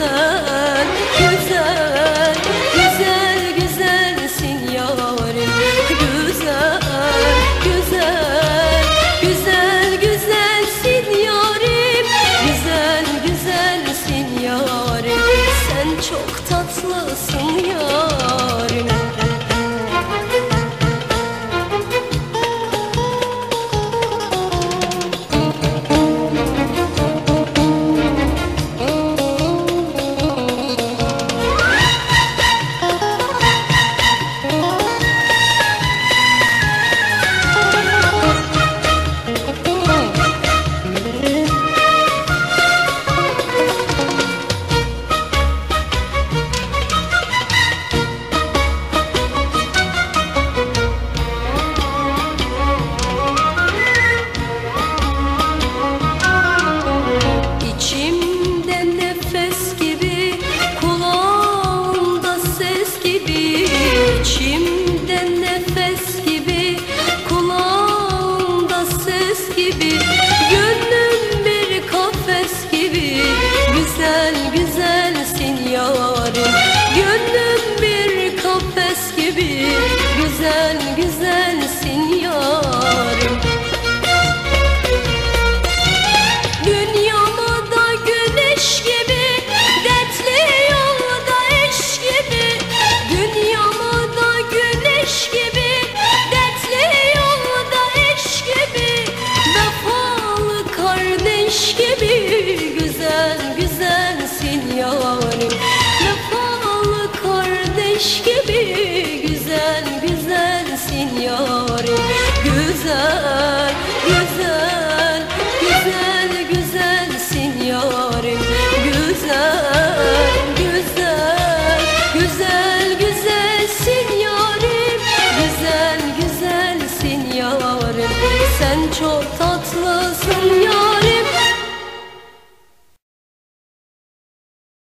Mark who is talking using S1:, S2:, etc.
S1: güzel, güzel, güzel, güzelsin yârim. Güzel, güzel, güzel, güzelsin yârim. Güzel, güzelsin yârim. Sen çok güzel çok tatlısın ya.